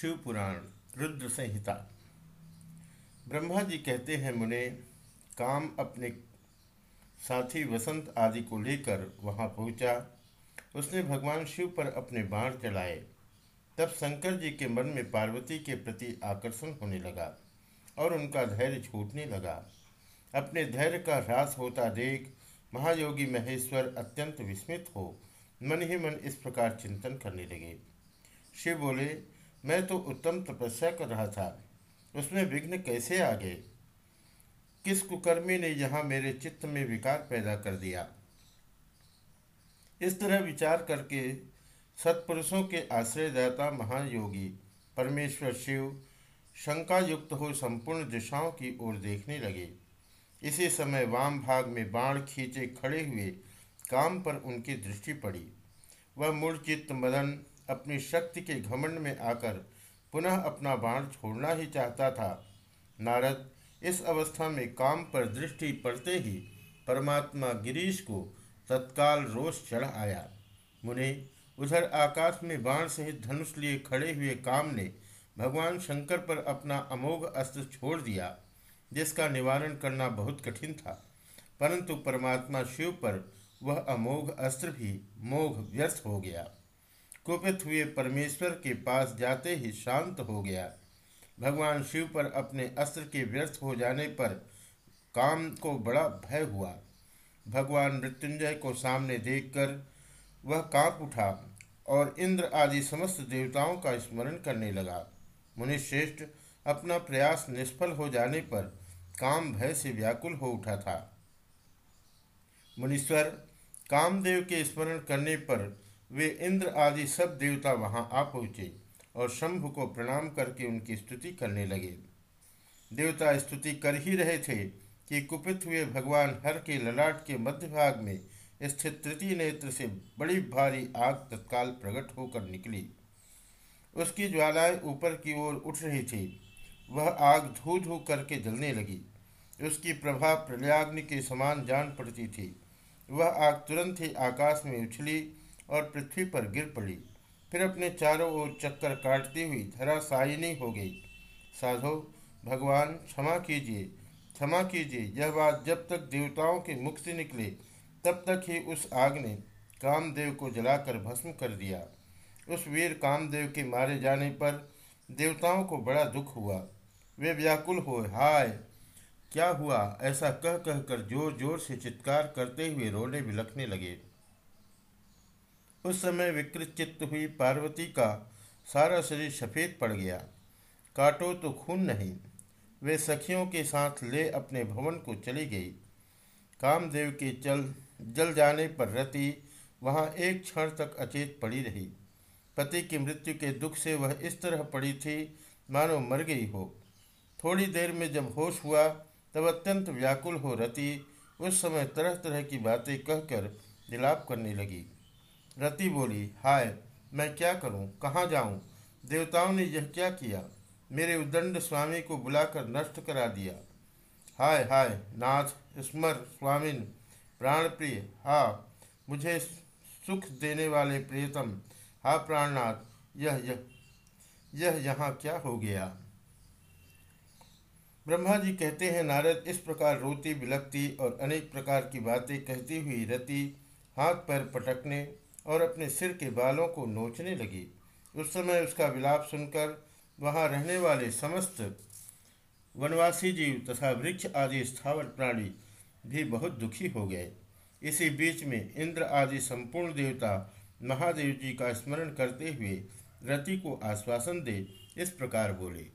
शिव पुराण, रुद्र संहिता। ब्रह्मा जी कहते हैं, मुने, काम अपने साथी वसंत आदि को लेकर वहाँ पहुँचा। उसने भगवान शिव पर अपने बाण चलाए तब शंकर जी के मन में पार्वती के प्रति आकर्षण होने लगा और उनका धैर्य छूटने लगा। अपने धैर्य का ह्रास होता देख महायोगी महेश्वर अत्यंत विस्मित हो। मन ही मन इस प्रकार चिंतन करने लगे। शिव बोले मैं तो उत्तम तपस्या कर रहा था। उसमें विघ्न कैसे आ गए? किस कुकर्मी ने यहाँ मेरे चित्त में विकार पैदा कर दिया? इस तरह विचार करके सत्पुरुषों के आश्रयदाता महायोगी परमेश्वर शिव शंका युक्त हो संपूर्ण दिशाओं की ओर देखने लगे। इसी समय वाम भाग में बाण खींचे खड़े हुए काम पर उनकी दृष्टि पड़ी। वह मूर्चित्त मदन अपनी शक्ति के घमंड में आकर पुनः अपना बाण छोड़ना ही चाहता था। नारद, इस अवस्था में काम पर दृष्टि पड़ते ही परमात्मा गिरीश को तत्काल रोष चढ़ आया। मुने, उधर आकाश में बाण सहित धनुष लिए खड़े हुए काम ने भगवान शंकर पर अपना अमोघ अस्त्र छोड़ दिया, जिसका निवारण करना बहुत कठिन था। परंतु परमात्मा शिव पर वह अमोघ अस्त्र भी मोघ व्यर्थ हो गया। कुपित हुए परमेश्वर के पास जाते ही शांत हो गया। भगवान शिव पर अपने अस्त्र के व्यर्थ हो जाने पर काम को बड़ा भय हुआ। भगवान मृत्युंजय को सामने देखकर वह काँप उठा और इंद्र आदि समस्त देवताओं का स्मरण करने लगा। मुनिश्रेष्ठ अपना प्रयास निष्फल हो जाने पर काम भय से व्याकुल हो उठा था। मुनीश्वर, कामदेव के स्मरण करने पर वे इंद्र आदि सब देवता वहाँ आ पहुँचे और शंभु को प्रणाम करके उनकी स्तुति करने लगे। देवता स्तुति कर ही रहे थे कि कुपित हुए भगवान हर के ललाट के मध्य भाग में स्थित तृतीय नेत्र से बड़ी भारी आग तत्काल प्रकट होकर निकली। उसकी ज्वालाएँ ऊपर की ओर उठ रही थी। वह आग धू धू करके जलने लगी। उसकी प्रभा प्रलयाग्नि के समान जान पड़ती थी। वह आग तुरंत ही आकाश में उछली और पृथ्वी पर गिर पड़ी। फिर अपने चारों ओर चक्कर काटती हुई धराशायिनी हो गई। साधो, भगवान, क्षमा कीजिए क्षमा कीजिए। यह बात जब तक देवताओं के मुख से निकले, तब तक ही उस आग ने कामदेव को जलाकर भस्म कर दिया। उस वीर कामदेव के मारे जाने पर देवताओं को बड़ा दुख हुआ। वे व्याकुल हुए, हाय, क्या हुआ? ऐसा कह कह कर ज़ोर ज़ोर से चित्कार करते हुए रोने बिलखने लगे। उस समय विकृत चित्त हुई पार्वती का सारा शरीर सफ़ेद पड़ गया। काटो तो खून नहीं, वे सखियों के साथ ले अपने भवन को चली गई। कामदेव के चल, जल जाने पर रति वहाँ एक क्षण तक अचेत पड़ी रही। पति की मृत्यु के दुख से वह इस तरह पड़ी थी, मानो मर गई हो। थोड़ी देर में जब होश हुआ, तब अत्यंत व्याकुल हो रति उस समय तरह तरह की बातें कहकर विलाप करने लगी। रति बोली, हाय, मैं क्या करूँ? कहाँ जाऊँ? देवताओं ने यह क्या किया? मेरे उदंड स्वामी को बुलाकर नष्ट करा दिया। हाय हाय, नाथ, स्मर, स्वामिन प्राण प्रिय हा, मुझे सुख देने वाले प्रियतम, हा प्राणनाथ, यह यह यह यहाँ क्या हो गया? ब्रह्मा जी कहते हैं, नारद, इस प्रकार रोती बिलकती और अनेक प्रकार की बातें कहती हुई रति हाथ पैर पटकने और अपने सिर के बालों को नोचने लगी। उस समय उसका विलाप सुनकर वहाँ रहने वाले समस्त वनवासी जीव तथा वृक्ष आदि स्थावर प्राणी भी बहुत दुखी हो गए। इसी बीच में इंद्र आदि संपूर्ण देवता महादेव जी का स्मरण करते हुए रति को आश्वासन दे इस प्रकार बोले